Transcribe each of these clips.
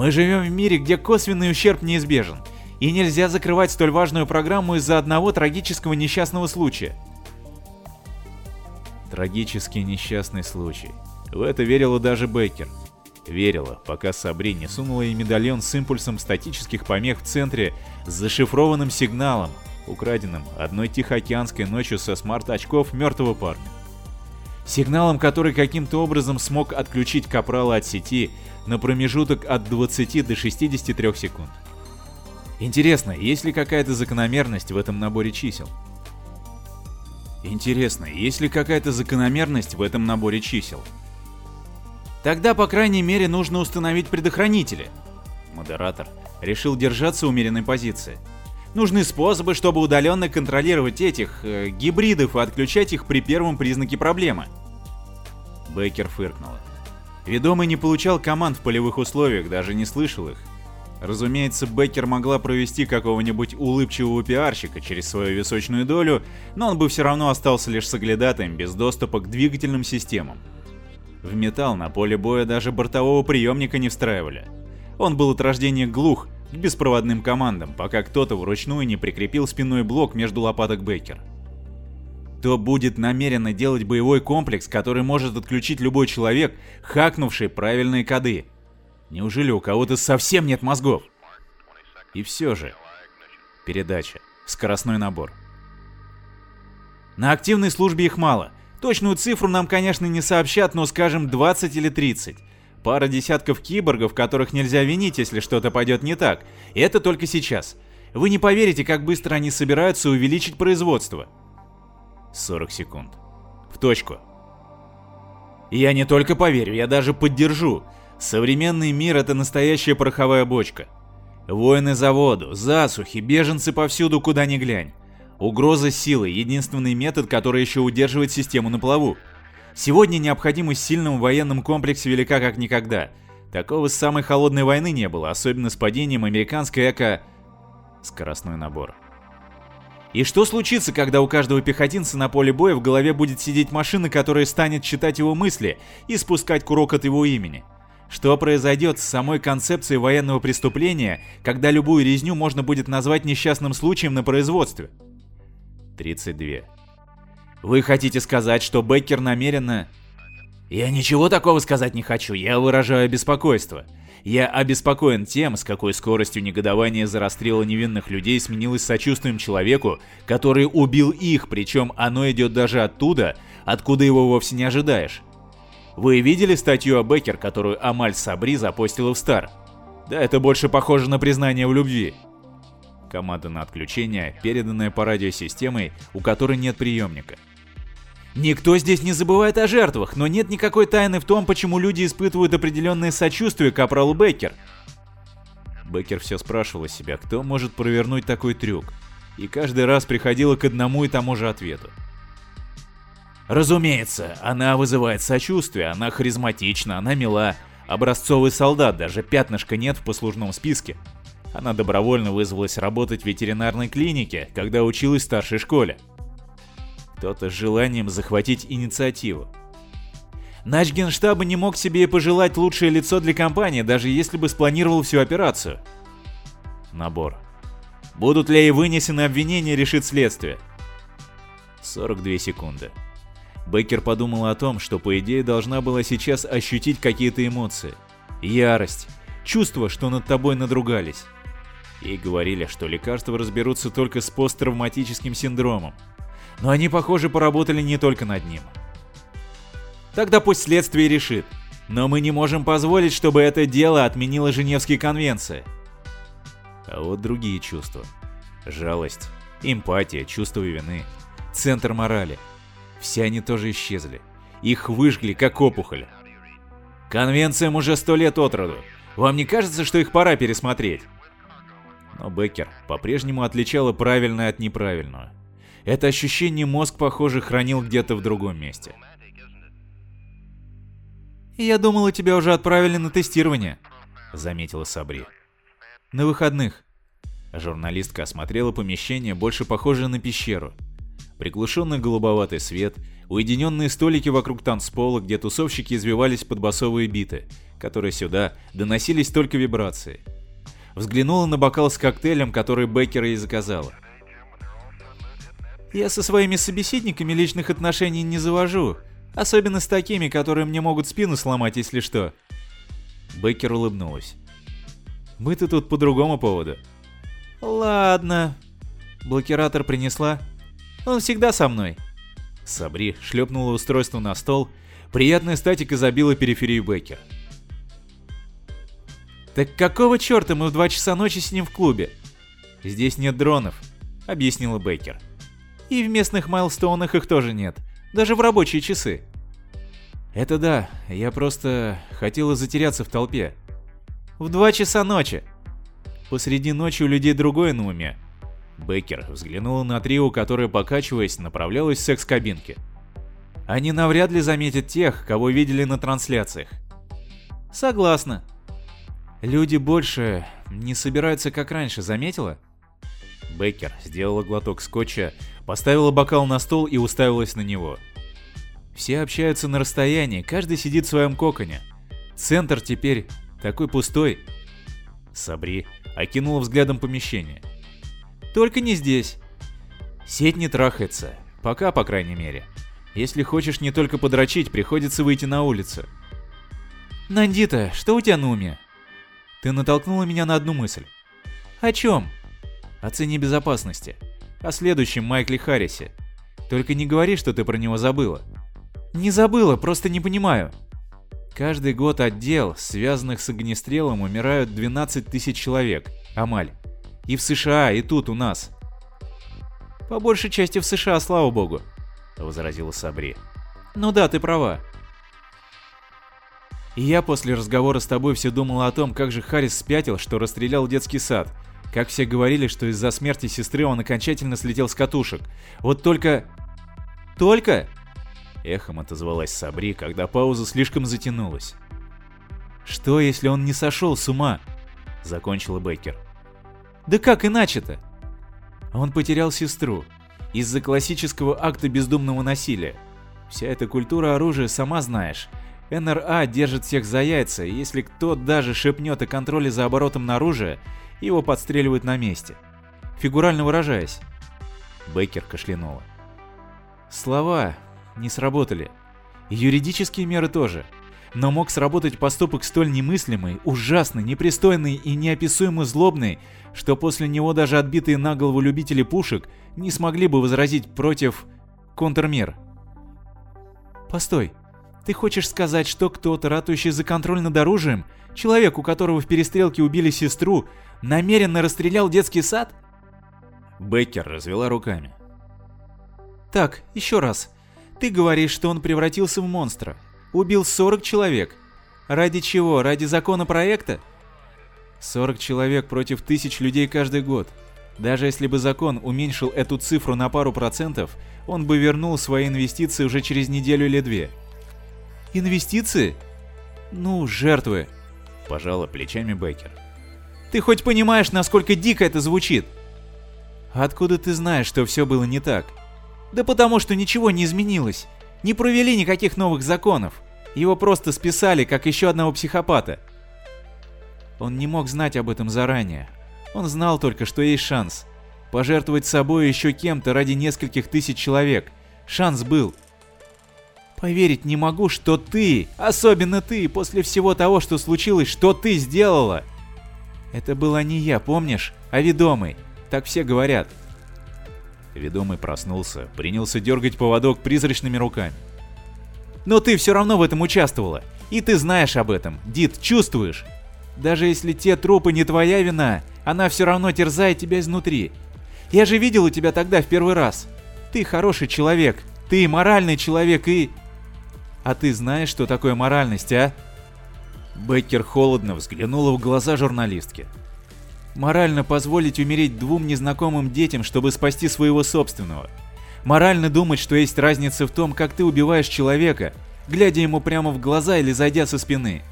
Мы живем в мире, где косвенный ущерб неизбежен, и нельзя закрывать столь важную программу из-за одного трагического несчастного случая. Трагический несчастный случай. В это верила даже Бейкер. Верила, пока Сабри не сунула ей медальон с импульсом статических помех в центре с зашифрованным сигналом, украденным одной тихоокеанской ночью со смарт-очков мертвого парня. Сигналом, который каким-то образом смог отключить Капрала от сети на промежуток от 20 до 63 секунд. Интересно, есть ли какая-то закономерность в этом наборе чисел? Интересно, есть ли какая-то закономерность в этом наборе чисел? Тогда, по крайней мере, нужно установить предохранители. Модератор решил держаться умеренной позиции. Нужны способы, чтобы удаленно контролировать этих э, гибридов и отключать их при первом признаке проблемы. Бейкер фыркнула. Ведомый не получал команд в полевых условиях, даже не слышал их. Разумеется, Беккер могла провести какого-нибудь улыбчивого пиарщика через свою височную долю, но он бы все равно остался лишь соглядатаем без доступа к двигательным системам. В металл на поле боя даже бортового приемника не встраивали. Он был от рождения глух к беспроводным командам, пока кто-то вручную не прикрепил спинной блок между лопаток Беккер. Кто будет намеренно делать боевой комплекс, который может отключить любой человек, хакнувший правильные коды – Неужели у кого-то совсем нет мозгов? И все же. Передача. Скоростной набор. На активной службе их мало. Точную цифру нам, конечно, не сообщат, но скажем 20 или 30. Пара десятков киборгов, которых нельзя винить, если что-то пойдет не так. И это только сейчас. Вы не поверите, как быстро они собираются увеличить производство. 40 секунд. В точку. Я не только поверю, я даже поддержу. Современный мир — это настоящая пороховая бочка. Войны за воду, засухи, беженцы повсюду, куда ни глянь. Угроза силы — единственный метод, который еще удерживает систему на плаву. Сегодня необходимость в сильном военном велика как никогда. Такого с самой холодной войны не было, особенно с падением американской эко... Скоростной набор. И что случится, когда у каждого пехотинца на поле боя в голове будет сидеть машина, которая станет читать его мысли и спускать курок от его имени? Что произойдет с самой концепцией военного преступления, когда любую резню можно будет назвать несчастным случаем на производстве? 32. Вы хотите сказать, что Беккер намеренно... Я ничего такого сказать не хочу, я выражаю беспокойство. Я обеспокоен тем, с какой скоростью негодование за расстрелы невинных людей сменилось сочувствием человеку, который убил их, причем оно идет даже оттуда, откуда его вовсе не ожидаешь. Вы видели статью о Беккер, которую Амаль Сабри запостила в Стар? Да, это больше похоже на признание в любви. Команда на отключение, переданная по радиосистемой, у которой нет приемника. Никто здесь не забывает о жертвах, но нет никакой тайны в том, почему люди испытывают определенное сочувствие к Капралу Беккер. Беккер все спрашивала себя, кто может провернуть такой трюк, и каждый раз приходила к одному и тому же ответу. Разумеется, она вызывает сочувствие, она харизматична, она мила. Образцовый солдат, даже пятнышка нет в послужном списке. Она добровольно вызвалась работать в ветеринарной клинике, когда училась в старшей школе. Кто-то с желанием захватить инициативу. Нач генштаба не мог себе и пожелать лучшее лицо для компании, даже если бы спланировал всю операцию. Набор. Будут ли ей вынесены обвинения, решит следствие. 42 секунды. Беккер подумала о том, что по идее должна была сейчас ощутить какие-то эмоции. Ярость, чувство, что над тобой надругались. Ей говорили, что лекарства разберутся только с посттравматическим синдромом. Но они, похоже, поработали не только над ним. Тогда пусть следствие решит. Но мы не можем позволить, чтобы это дело отменило Женевские конвенции. А вот другие чувства. Жалость, эмпатия, чувство вины, центр морали – все они тоже исчезли. Их выжгли, как опухоль. Конвенциям уже сто лет от роду. Вам не кажется, что их пора пересмотреть? Но Беккер по-прежнему отличала правильное от неправильного. Это ощущение мозг, похоже, хранил где-то в другом месте. «Я думала, тебя уже отправили на тестирование», — заметила Сабри. «На выходных». Журналистка осмотрела помещение, больше похожее на пещеру. Приглушенный голубоватый свет, уединенные столики вокруг танцпола, где тусовщики извивались под басовые биты, которые сюда доносились только вибрации. Взглянула на бокал с коктейлем, который Беккера и заказала. «Я со своими собеседниками личных отношений не завожу, особенно с такими, которые мне могут спину сломать, если что». Беккер улыбнулась. «Мы-то тут по другому поводу». «Ладно». Блокиратор принесла. «Он всегда со мной». Сабри шлепнула устройство на стол. Приятная статика забила периферию Беккер. «Так какого черта мы в 2 часа ночи с ним в клубе?» «Здесь нет дронов», — объяснила Бейкер. «И в местных майлстоунах их тоже нет, даже в рабочие часы». «Это да, я просто хотела затеряться в толпе». «В 2 часа ночи!» «Посреди ночи у людей другое на уме». Бейкер взглянула на трио, которое, покачиваясь, направлялось в секс-кабинке. «Они навряд ли заметят тех, кого видели на трансляциях». «Согласна», Люди больше не собираются как раньше, заметила? Беккер сделала глоток скотча, поставила бокал на стол и уставилась на него. Все общаются на расстоянии, каждый сидит в своем коконе. Центр теперь такой пустой. Сабри окинула взглядом помещение. Только не здесь. Сеть не трахается. Пока, по крайней мере. Если хочешь не только подрочить, приходится выйти на улицу. Нандита, что у тебя на уме? Ты натолкнула меня на одну мысль. О чем? О цене безопасности. О следующем Майкле Харрисе. Только не говори, что ты про него забыла. Не забыла, просто не понимаю. Каждый год отдел, связанных с огнестрелом, умирают 12 тысяч человек. Амаль. И в США, и тут у нас. По большей части в США, слава богу, возразила Сабри. Ну да, ты права. И я после разговора с тобой все думал о том, как же Харрис спятил, что расстрелял детский сад. Как все говорили, что из-за смерти сестры он окончательно слетел с катушек. Вот только... Только? Эхом отозвалась Сабри, когда пауза слишком затянулась. Что, если он не сошел с ума? Закончила Бейкер. Да как иначе-то? Он потерял сестру. Из-за классического акта бездумного насилия. Вся эта культура оружия, сама знаешь. НРА держит всех за яйца, и если кто даже шепнет о контроле за оборотом на его подстреливают на месте. Фигурально выражаясь. Бейкер кашлянула. Слова не сработали. Юридические меры тоже. Но мог сработать поступок столь немыслимый, ужасный, непристойный и неописуемо злобный, что после него даже отбитые на голову любители пушек не смогли бы возразить против контрмер. «Постой», ты хочешь сказать, что кто-то, ратующий за контроль над оружием, человек, у которого в перестрелке убили сестру, намеренно расстрелял детский сад? Беккер развела руками. Так, еще раз. Ты говоришь, что он превратился в монстра. Убил 40 человек. Ради чего? Ради закона проекта? 40 человек против тысяч людей каждый год. Даже если бы закон уменьшил эту цифру на пару процентов, он бы вернул свои инвестиции уже через неделю или две. Инвестиции? Ну, жертвы. Пожала плечами Беккер. Ты хоть понимаешь, насколько дико это звучит? Откуда ты знаешь, что все было не так? Да потому что ничего не изменилось. Не провели никаких новых законов. Его просто списали, как еще одного психопата. Он не мог знать об этом заранее. Он знал только, что есть шанс. Пожертвовать собой еще кем-то ради нескольких тысяч человек. Шанс был. Поверить не могу, что ты, особенно ты, после всего того, что случилось, что ты сделала. Это была не я, помнишь, а ведомый. Так все говорят. Ведомый проснулся, принялся дергать поводок призрачными руками. Но ты все равно в этом участвовала. И ты знаешь об этом, Дид, чувствуешь. Даже если те трупы не твоя вина, она все равно терзает тебя изнутри. Я же видел у тебя тогда в первый раз. Ты хороший человек, ты моральный человек и... А ты знаешь, что такое моральность, а? Беккер холодно взглянула в глаза журналистки. Морально позволить умереть двум незнакомым детям, чтобы спасти своего собственного. Морально думать, что есть разница в том, как ты убиваешь человека, глядя ему прямо в глаза или зайдя со спины.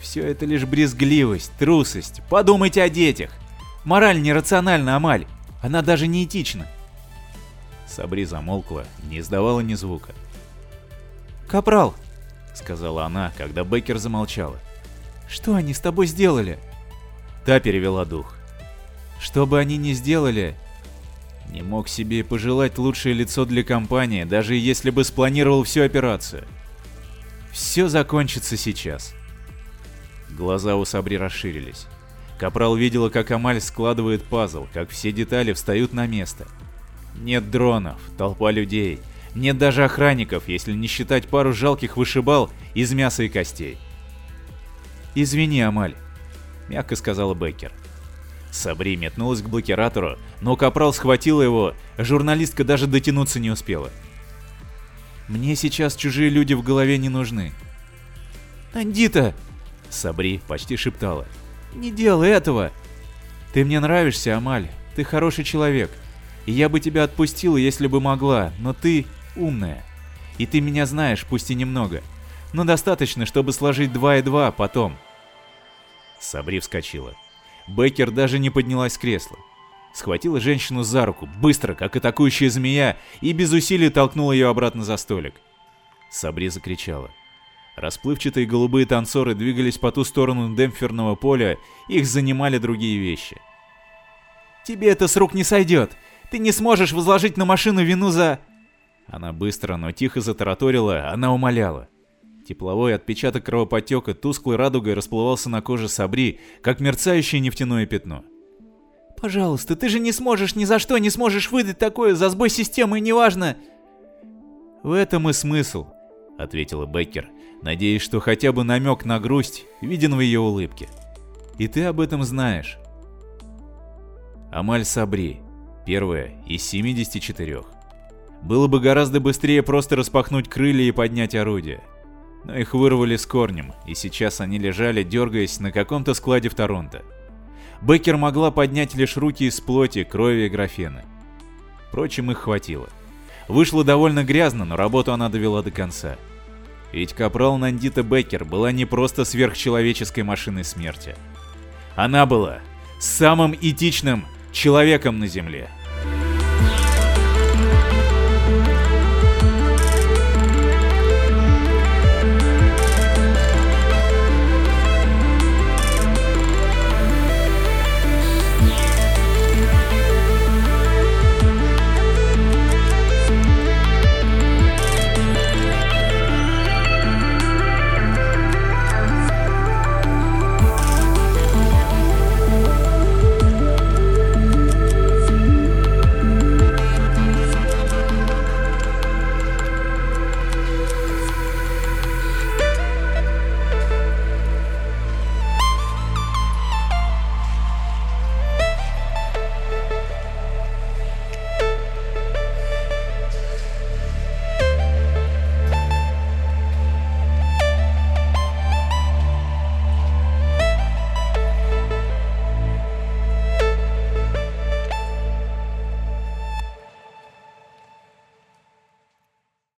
Все это лишь брезгливость, трусость. Подумайте о детях. Мораль нерациональна, Амаль. Она даже не этична. Сабри замолкла, не издавала ни звука. «Капрал!» — сказала она, когда Беккер замолчала. «Что они с тобой сделали?» Та перевела дух. «Что бы они ни сделали...» Не мог себе пожелать лучшее лицо для компании, даже если бы спланировал всю операцию. Все закончится сейчас. Глаза у Сабри расширились. Капрал видела, как Амаль складывает пазл, как все детали встают на место. Нет дронов, толпа людей, нет даже охранников, если не считать пару жалких вышибал из мяса и костей. «Извини, Амаль», — мягко сказала Беккер. Сабри метнулась к блокиратору, но Капрал схватила его, журналистка даже дотянуться не успела. «Мне сейчас чужие люди в голове не нужны». «Андита!» — Сабри почти шептала. «Не делай этого!» «Ты мне нравишься, Амаль, ты хороший человек, и я бы тебя отпустила, если бы могла, но ты умная. И ты меня знаешь, пусть и немного, но достаточно, чтобы сложить два и два потом». Сабри вскочила. Беккер даже не поднялась с кресла. Схватила женщину за руку, быстро, как атакующая змея, и без усилий толкнула ее обратно за столик. Сабри закричала. Расплывчатые голубые танцоры двигались по ту сторону демпферного поля, их занимали другие вещи. «Тебе это с рук не сойдет! Ты не сможешь возложить на машину вину за...» Она быстро, но тихо затараторила, она умоляла. Тепловой отпечаток кровоподтека тусклой радугой расплывался на коже Сабри, как мерцающее нефтяное пятно. «Пожалуйста, ты же не сможешь, ни за что не сможешь выдать такое за сбой системы, неважно!» «В этом и смысл», — ответила Беккер, надеясь, что хотя бы намек на грусть виден в ее улыбке. «И ты об этом знаешь». Амаль Сабри, первая из 74. Было бы гораздо быстрее просто распахнуть крылья и поднять орудие но их вырвали с корнем, и сейчас они лежали, дергаясь на каком-то складе в Торонто. Беккер могла поднять лишь руки из плоти, крови и графена. Впрочем, их хватило. Вышло довольно грязно, но работу она довела до конца. Ведь капрал Нандита Беккер была не просто сверхчеловеческой машиной смерти. Она была самым этичным человеком на Земле.